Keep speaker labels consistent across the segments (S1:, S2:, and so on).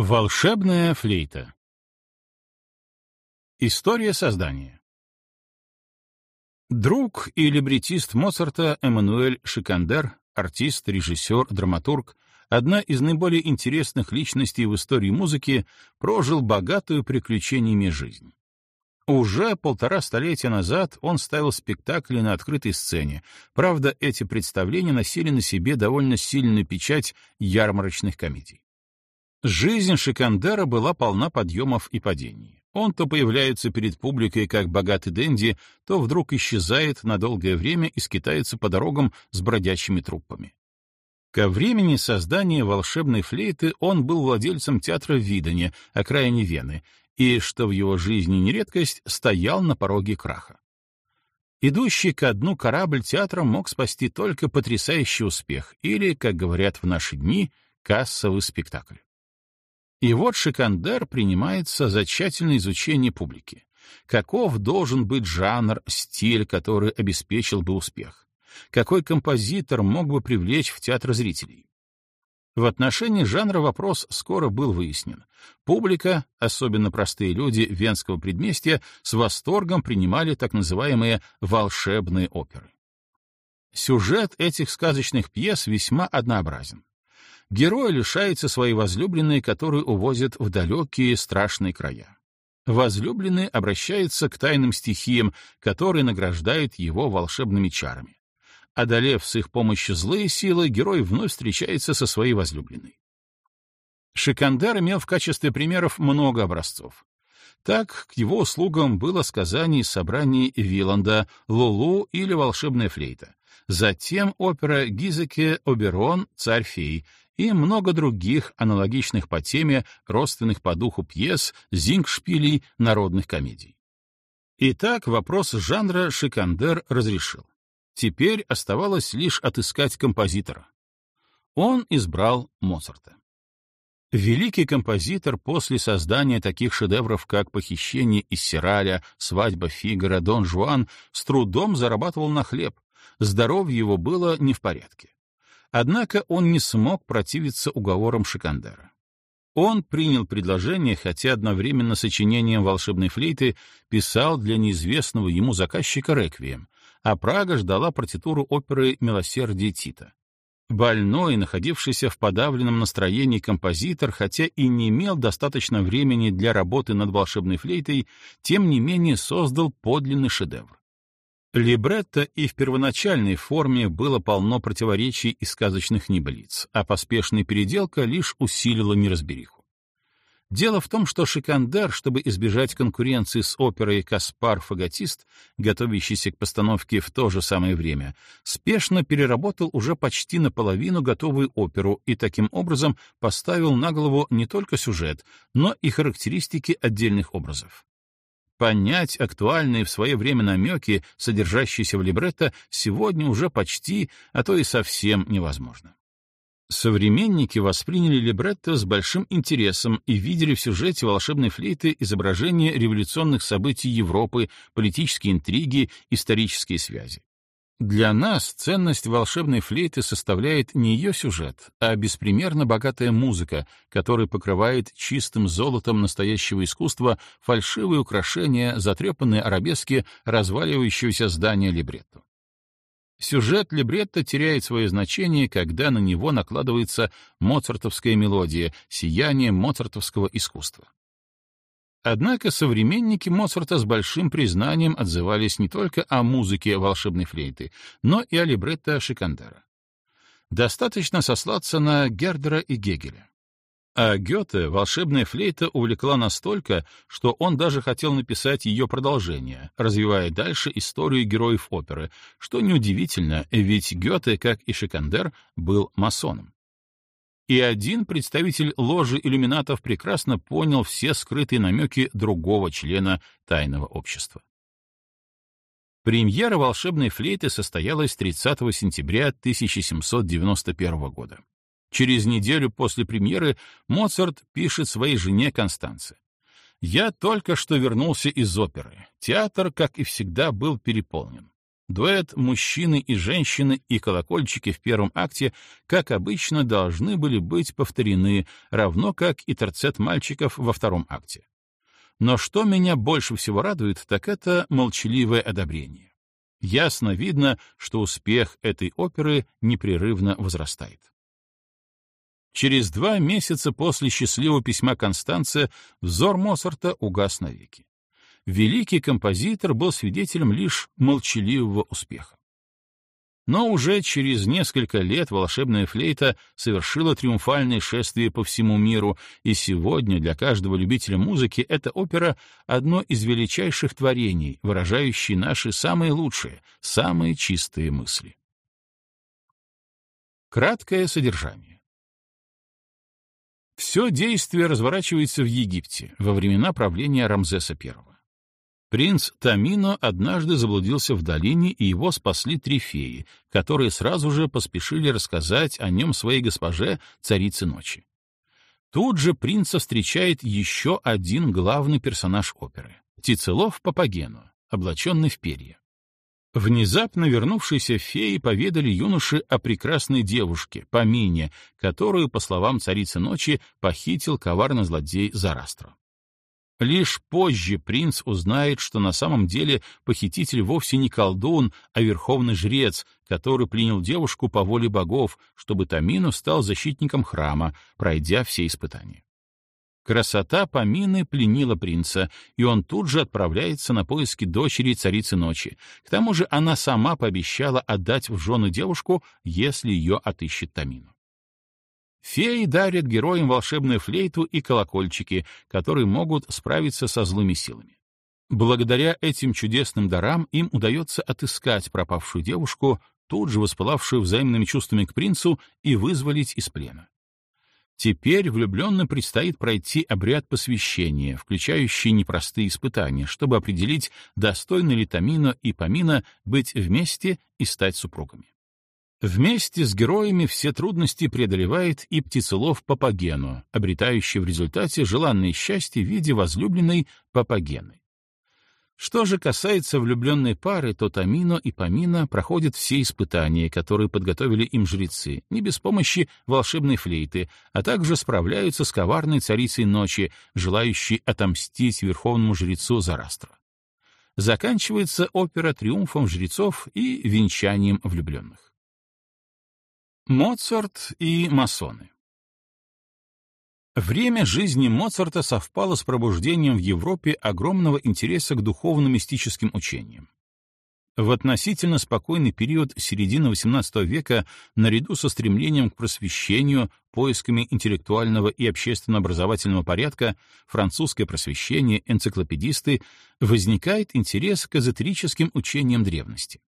S1: Волшебная флейта История создания Друг и либретист Моцарта Эммануэль Шикандер, артист, режиссер, драматург, одна из наиболее интересных личностей в истории музыки, прожил богатую приключениями жизнь. Уже полтора столетия назад он ставил спектакли на открытой сцене. Правда, эти представления носили на себе довольно сильную печать ярмарочных комедий. Жизнь Шикандера была полна подъемов и падений. Он то появляется перед публикой как богатый денди, то вдруг исчезает на долгое время и скитается по дорогам с бродячими труппами. Ко времени создания волшебной флейты он был владельцем театра Видане, окраине Вены, и, что в его жизни не редкость, стоял на пороге краха. Идущий ко дну корабль театра мог спасти только потрясающий успех или, как говорят в наши дни, кассовый спектакль. И вот Шикандер принимается за тщательное изучение публики. Каков должен быть жанр, стиль, который обеспечил бы успех? Какой композитор мог бы привлечь в театр зрителей? В отношении жанра вопрос скоро был выяснен. Публика, особенно простые люди венского предместья, с восторгом принимали так называемые «волшебные оперы». Сюжет этих сказочных пьес весьма однообразен. Герой лишается своей возлюбленной, которую увозят в далекие страшные края. Возлюбленный обращается к тайным стихиям, которые награждают его волшебными чарами. Одолев с их помощью злые силы, герой вновь встречается со своей возлюбленной. Шикандар имел в качестве примеров много образцов. Так, к его услугам было сказание из собраний Виланда «Лулу» или «Волшебная флейта». Затем опера Гизеке «Оберон. Царь-фей» и много других аналогичных по теме, родственных по духу пьес, зингшпилей, народных комедий. Итак, вопрос жанра Шикандер разрешил. Теперь оставалось лишь отыскать композитора. Он избрал Моцарта. Великий композитор после создания таких шедевров, как «Похищение из Сираля», «Свадьба Фигара», «Дон Жуан» с трудом зарабатывал на хлеб, здоровье его было не в порядке. Однако он не смог противиться уговорам Шикандера. Он принял предложение, хотя одновременно сочинением волшебной флейты писал для неизвестного ему заказчика реквием, а Прага ждала партитуру оперы «Милосердие Тита». Больной, находившийся в подавленном настроении композитор, хотя и не имел достаточно времени для работы над волшебной флейтой, тем не менее создал подлинный шедевр. Либретто и в первоначальной форме было полно противоречий и сказочных небылиц, а поспешная переделка лишь усилила неразбериху. Дело в том, что Шикандер, чтобы избежать конкуренции с оперой «Каспар Фаготист», готовящейся к постановке в то же самое время, спешно переработал уже почти наполовину готовую оперу и таким образом поставил на голову не только сюжет, но и характеристики отдельных образов. Понять актуальные в свое время намеки, содержащиеся в либретто, сегодня уже почти, а то и совсем невозможно. Современники восприняли либретто с большим интересом и видели в сюжете волшебной флейты изображение революционных событий Европы, политические интриги, исторические связи. Для нас ценность волшебной флейты составляет не ее сюжет, а беспримерно богатая музыка, которая покрывает чистым золотом настоящего искусства фальшивые украшения, затрепанные арабески разваливающегося здания либретто. Сюжет либретто теряет свое значение, когда на него накладывается моцартовская мелодия, сияние моцартовского искусства. Однако современники Моцарта с большим признанием отзывались не только о музыке волшебной флейты, но и о либретто Шикандера. Достаточно сослаться на Гердера и Гегеля. А Гёте волшебная флейта увлекла настолько, что он даже хотел написать ее продолжение, развивая дальше историю героев оперы, что неудивительно, ведь Гёте, как и Шикандер, был масоном. И один представитель ложи иллюминатов прекрасно понял все скрытые намеки другого члена тайного общества. Премьера волшебной флейты состоялась 30 сентября 1791 года. Через неделю после премьеры Моцарт пишет своей жене Констанце. «Я только что вернулся из оперы. Театр, как и всегда, был переполнен. Дуэт мужчины и женщины и колокольчики в первом акте, как обычно, должны были быть повторены, равно как и терцет мальчиков во втором акте. Но что меня больше всего радует, так это молчаливое одобрение. Ясно видно, что успех этой оперы непрерывно возрастает. Через два месяца после счастливого письма Констанция взор Моцарта угас навеки великий композитор был свидетелем лишь молчаливого успеха. Но уже через несколько лет волшебная флейта совершила триумфальное шествие по всему миру, и сегодня для каждого любителя музыки эта опера — одно из величайших творений, выражающее наши самые лучшие, самые чистые мысли. Краткое содержание. Все действие разворачивается в Египте во времена правления Рамзеса I. Принц Тамино однажды заблудился в долине, и его спасли три феи, которые сразу же поспешили рассказать о нем своей госпоже, царице ночи. Тут же принца встречает еще один главный персонаж оперы — Тицелов Папагену, облаченный в перья. Внезапно вернувшиеся феи поведали юноше о прекрасной девушке, Памине, которую, по словам царицы ночи, похитил коварный злодей Зарастро. Лишь позже принц узнает, что на самом деле похититель вовсе не колдун, а верховный жрец, который принял девушку по воле богов, чтобы Тамину стал защитником храма, пройдя все испытания. Красота Памины пленила принца, и он тут же отправляется на поиски дочери царицы ночи. К тому же она сама пообещала отдать в жены девушку, если ее отыщет Тамину. Феи дарят героям волшебную флейту и колокольчики, которые могут справиться со злыми силами. Благодаря этим чудесным дарам им удается отыскать пропавшую девушку, тут же воспылавшую взаимными чувствами к принцу, и вызволить из плена. Теперь влюбленным предстоит пройти обряд посвящения, включающий непростые испытания, чтобы определить, достойны ли Тамина и Памина быть вместе и стать супругами. Вместе с героями все трудности преодолевает и птицелов Папагену, обретающий в результате желанное счастье в виде возлюбленной Папагены. Что же касается влюбленной пары, то Тамино и Памина проходят все испытания, которые подготовили им жрецы, не без помощи волшебной флейты, а также справляются с коварной царицей ночи, желающей отомстить верховному жрецу Зарастро. Заканчивается опера триумфом жрецов и венчанием влюбленных. Моцарт и масоны Время жизни Моцарта совпало с пробуждением в Европе огромного интереса к духовно-мистическим учениям. В относительно спокойный период середины XVIII века, наряду со стремлением к просвещению, поисками интеллектуального и общественно-образовательного порядка, французское просвещение, энциклопедисты, возникает интерес к эзотерическим учениям древности.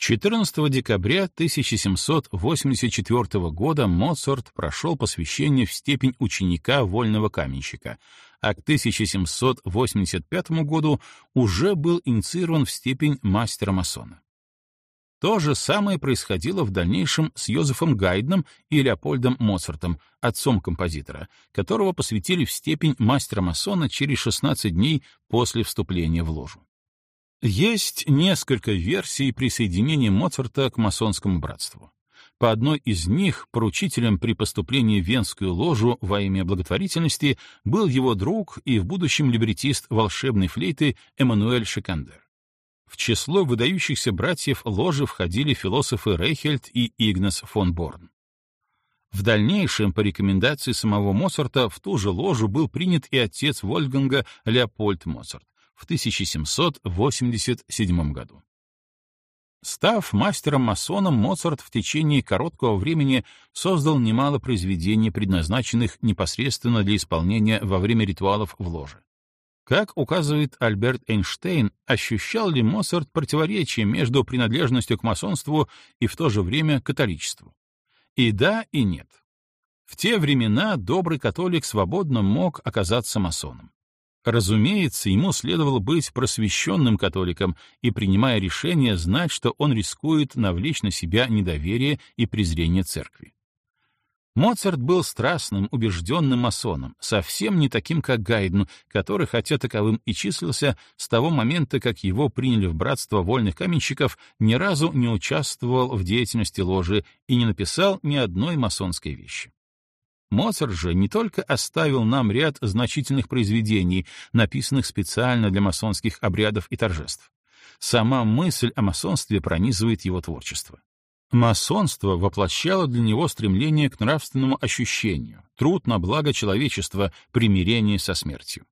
S1: 14 декабря 1784 года Моцарт прошел посвящение в степень ученика вольного каменщика, а к 1785 году уже был инициирован в степень мастера-масона. То же самое происходило в дальнейшем с Йозефом Гайдном и Леопольдом Моцартом, отцом композитора, которого посвятили в степень мастера-масона через 16 дней после вступления в ложу. Есть несколько версий присоединения Моцарта к масонскому братству. По одной из них поручителем при поступлении в Венскую ложу во имя благотворительности был его друг и в будущем либретист волшебной флейты Эммануэль Шикандер. В число выдающихся братьев ложи входили философы Рейхельд и Игнас фон Борн. В дальнейшем, по рекомендации самого Моцарта, в ту же ложу был принят и отец Вольфганга Леопольд Моцарт в 1787 году. Став мастером-масоном, Моцарт в течение короткого времени создал немало произведений, предназначенных непосредственно для исполнения во время ритуалов в ложе. Как указывает Альберт Эйнштейн, ощущал ли Моцарт противоречие между принадлежностью к масонству и в то же время католичеству? И да, и нет. В те времена добрый католик свободно мог оказаться масоном. Разумеется, ему следовало быть просвещенным католиком и, принимая решение, знать, что он рискует навлечь на себя недоверие и презрение церкви. Моцарт был страстным, убежденным масоном, совсем не таким, как Гайден, который, хотя таковым и числился, с того момента, как его приняли в братство вольных каменщиков, ни разу не участвовал в деятельности ложи и не написал ни одной масонской вещи. Моцарт же не только оставил нам ряд значительных произведений, написанных специально для масонских обрядов и торжеств. Сама мысль о масонстве пронизывает его творчество. Масонство воплощало для него стремление к нравственному ощущению, труд на благо человечества, примирение со смертью.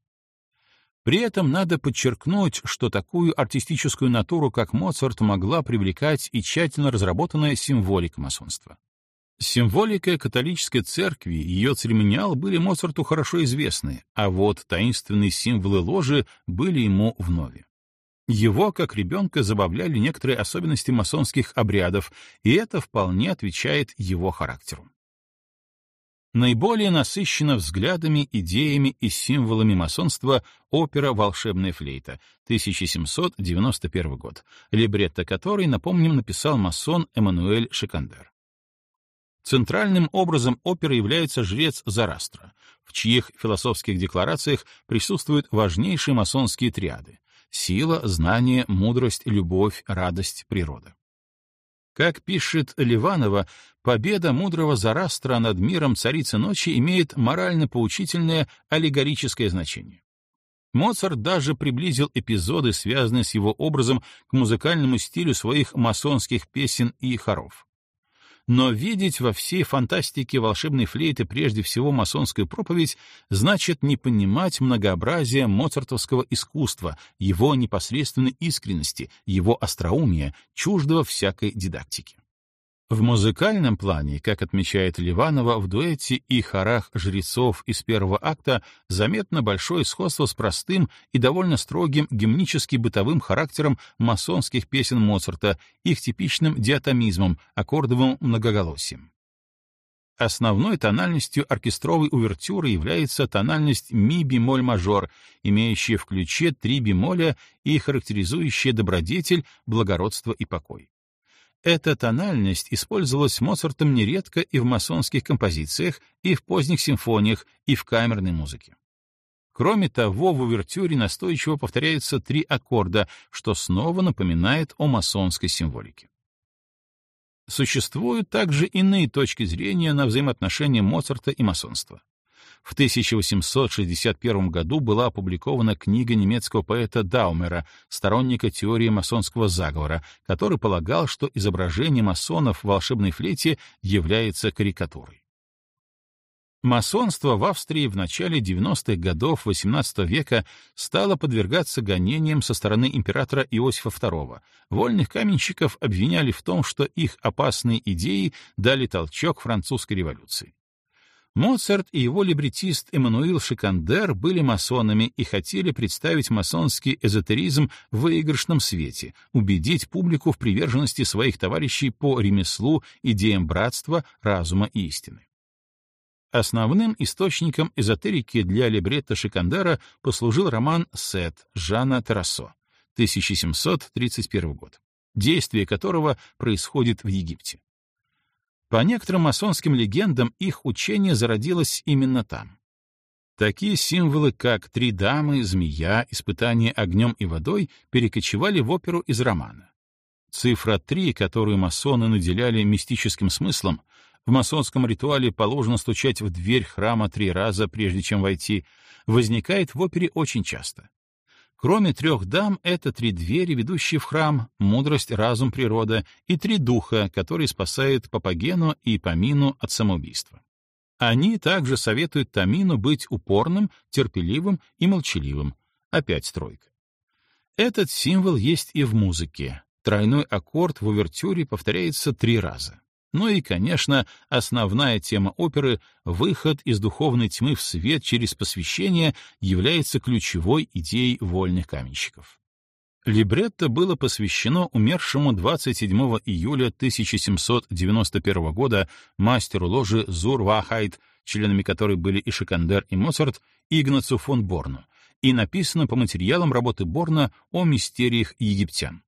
S1: При этом надо подчеркнуть, что такую артистическую натуру, как Моцарт, могла привлекать и тщательно разработанная символика масонства. Символика католической церкви и ее церемониал были Моцарту хорошо известны, а вот таинственные символы ложи были ему вновь. Его, как ребенка, забавляли некоторые особенности масонских обрядов, и это вполне отвечает его характеру. Наиболее насыщена взглядами, идеями и символами масонства опера «Волшебная флейта» 1791 год, либретто которой, напомним, написал масон Эммануэль Шикандер. Центральным образом оперы является жрец Зарастра, в чьих философских декларациях присутствуют важнейшие масонские триады сила, знание, мудрость, любовь, радость, природа. Как пишет Ливанова, победа мудрого Зарастра над миром царицы ночи имеет морально-поучительное аллегорическое значение. Моцарт даже приблизил эпизоды, связанные с его образом, к музыкальному стилю своих масонских песен и хоров. Но видеть во всей фантастике волшебной флейты прежде всего масонскую проповедь значит не понимать многообразие моцартовского искусства, его непосредственной искренности, его остроумия, чуждого всякой дидактики. В музыкальном плане, как отмечает Ливанова, в дуэте и хорах жрецов из первого акта заметно большое сходство с простым и довольно строгим гимнически-бытовым характером масонских песен Моцарта, их типичным диатомизмом, аккордовым многоголосием. Основной тональностью оркестровой увертюры является тональность ми-бемоль-мажор, имеющая в ключе три бемоля и характеризующая добродетель, благородство и покой. Эта тональность использовалась Моцартом нередко и в масонских композициях, и в поздних симфониях, и в камерной музыке. Кроме того, в увертюре настойчиво повторяются три аккорда, что снова напоминает о масонской символике. Существуют также иные точки зрения на взаимоотношения Моцарта и масонства. В 1861 году была опубликована книга немецкого поэта Даумера, сторонника теории масонского заговора, который полагал, что изображение масонов в волшебной флейте является карикатурой. Масонство в Австрии в начале 90-х годов XVIII века стало подвергаться гонениям со стороны императора Иосифа II. Вольных каменщиков обвиняли в том, что их опасные идеи дали толчок французской революции. Моцарт и его либретист Эммануил Шикандер были масонами и хотели представить масонский эзотеризм в выигрышном свете, убедить публику в приверженности своих товарищей по ремеслу, идеям братства, разума и истины. Основным источником эзотерики для либретто Шикандера послужил роман «Сет» Жана Тарасо, 1731 год, действие которого происходит в Египте. По некоторым масонским легендам, их учение зародилось именно там. Такие символы, как три дамы, змея, испытание огнем и водой, перекочевали в оперу из романа. Цифра три, которую масоны наделяли мистическим смыслом, в масонском ритуале положено стучать в дверь храма три раза, прежде чем войти, возникает в опере очень часто. Кроме трех дам, это три двери, ведущие в храм, мудрость, разум, природа, и три духа, которые спасают Папагену и Памину от самоубийства. Они также советуют Тамину быть упорным, терпеливым и молчаливым. Опять тройка. Этот символ есть и в музыке. Тройной аккорд в увертюре повторяется три раза. Ну и, конечно, основная тема оперы — выход из духовной тьмы в свет через посвящение является ключевой идеей вольных каменщиков. Либретто было посвящено умершему 27 июля 1791 года мастеру ложи Зур Вахайт, членами которой были и Шикандер, и Моцарт, Игнацу фон Борну, и написано по материалам работы Борна о мистериях египтян.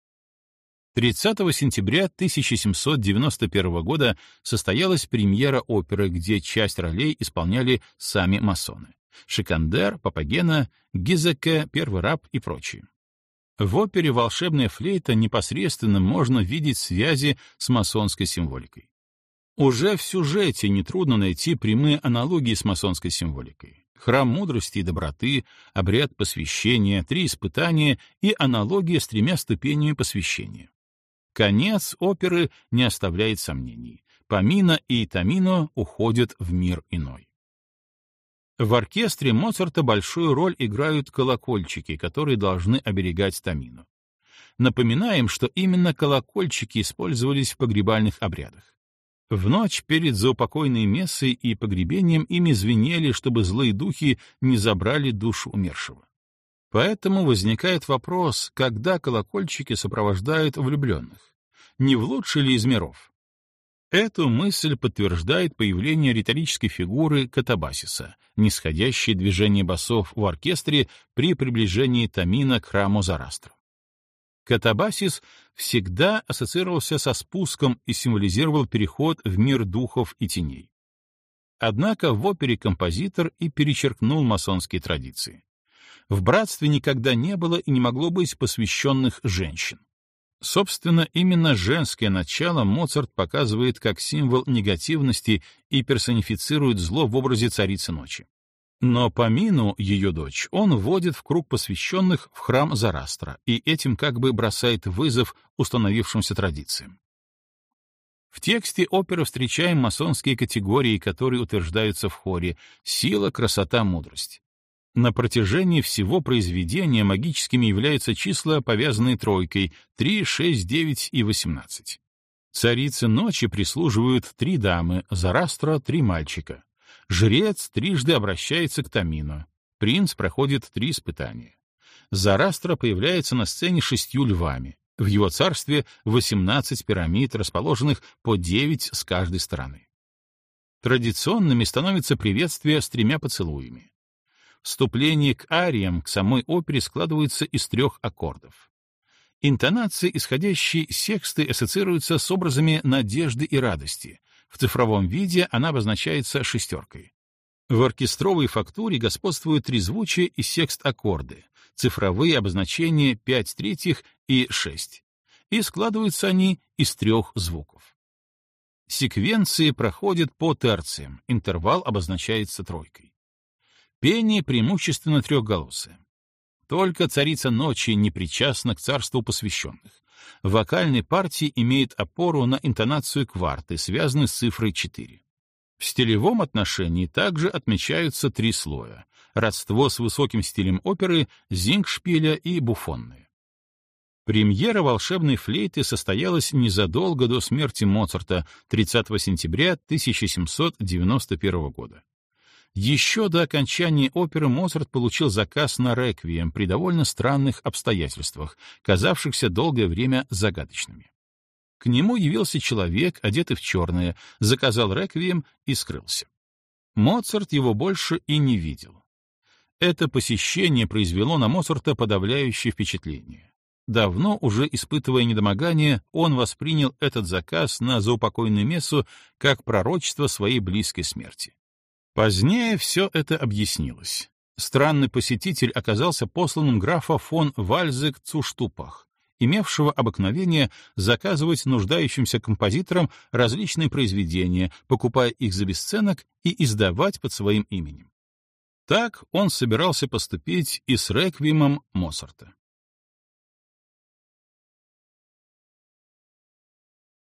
S1: 30 сентября 1791 года состоялась премьера оперы, где часть ролей исполняли сами масоны. Шикандер, Папагена, Гизеке, Первый раб и прочие. В опере «Волшебная флейта» непосредственно можно видеть связи с масонской символикой. Уже в сюжете нетрудно найти прямые аналогии с масонской символикой. Храм мудрости и доброты, обряд посвящения, три испытания и аналогия с тремя ступенями посвящения. Конец оперы не оставляет сомнений. Памина и Тамино уходят в мир иной. В оркестре Моцарта большую роль играют колокольчики, которые должны оберегать Тамину. Напоминаем, что именно колокольчики использовались в погребальных обрядах. В ночь перед заупокойной мессой и погребением ими звенели, чтобы злые духи не забрали душу умершего. Поэтому возникает вопрос, когда колокольчики сопровождают влюбленных? Не в лучший ли из миров? Эту мысль подтверждает появление риторической фигуры катабасиса, нисходящее движение басов в оркестре при приближении Тамина к храму Зарастра. Катабасис всегда ассоциировался со спуском и символизировал переход в мир духов и теней. Однако в опере композитор и перечеркнул масонские традиции. В братстве никогда не было и не могло быть посвященных женщин. Собственно, именно женское начало Моцарт показывает как символ негативности и персонифицирует зло в образе царицы ночи. Но по Мину, ее дочь, он вводит в круг посвященных в храм Зарастра и этим как бы бросает вызов установившимся традициям. В тексте оперы встречаем масонские категории, которые утверждаются в хоре «сила, красота, мудрость». На протяжении всего произведения магическими являются числа, повязанные тройкой — 3, 6, 9 и 18. Царице ночи прислуживают три дамы, Зарастра — три мальчика. Жрец трижды обращается к Тамину. Принц проходит три испытания. Зарастра появляется на сцене шестью львами. В его царстве 18 пирамид, расположенных по 9 с каждой стороны. Традиционными становятся приветствия с тремя поцелуями. Вступление к ариям, к самой опере складывается из трех аккордов. Интонации, исходящие сексты, ассоциируются с образами надежды и радости. В цифровом виде она обозначается шестеркой. В оркестровой фактуре господствуют трезвучие и секст-аккорды, цифровые обозначения 5 третьих и 6. И складываются они из трех звуков. Секвенции проходят по терциям, интервал обозначается тройкой. Пение преимущественно трехголосое. Только царица ночи не причастна к царству посвященных. Вокальные партии имеют опору на интонацию кварты, связанную с цифрой 4. В стилевом отношении также отмечаются три слоя — родство с высоким стилем оперы, зингшпиля и буфонные. Премьера волшебной флейты состоялась незадолго до смерти Моцарта 30 сентября 1791 года. Еще до окончания оперы Моцарт получил заказ на реквием при довольно странных обстоятельствах, казавшихся долгое время загадочными. К нему явился человек, одетый в черное, заказал реквием и скрылся. Моцарт его больше и не видел. Это посещение произвело на Моцарта подавляющее впечатление. Давно уже испытывая недомогание, он воспринял этот заказ на заупокойную мессу как пророчество своей близкой смерти. Позднее все это объяснилось. Странный посетитель оказался посланным графа фон Вальзек Цуштупах, имевшего обыкновение заказывать нуждающимся композиторам различные произведения, покупая их за бесценок и издавать под своим именем. Так он собирался поступить и с реквиемом Моцарта.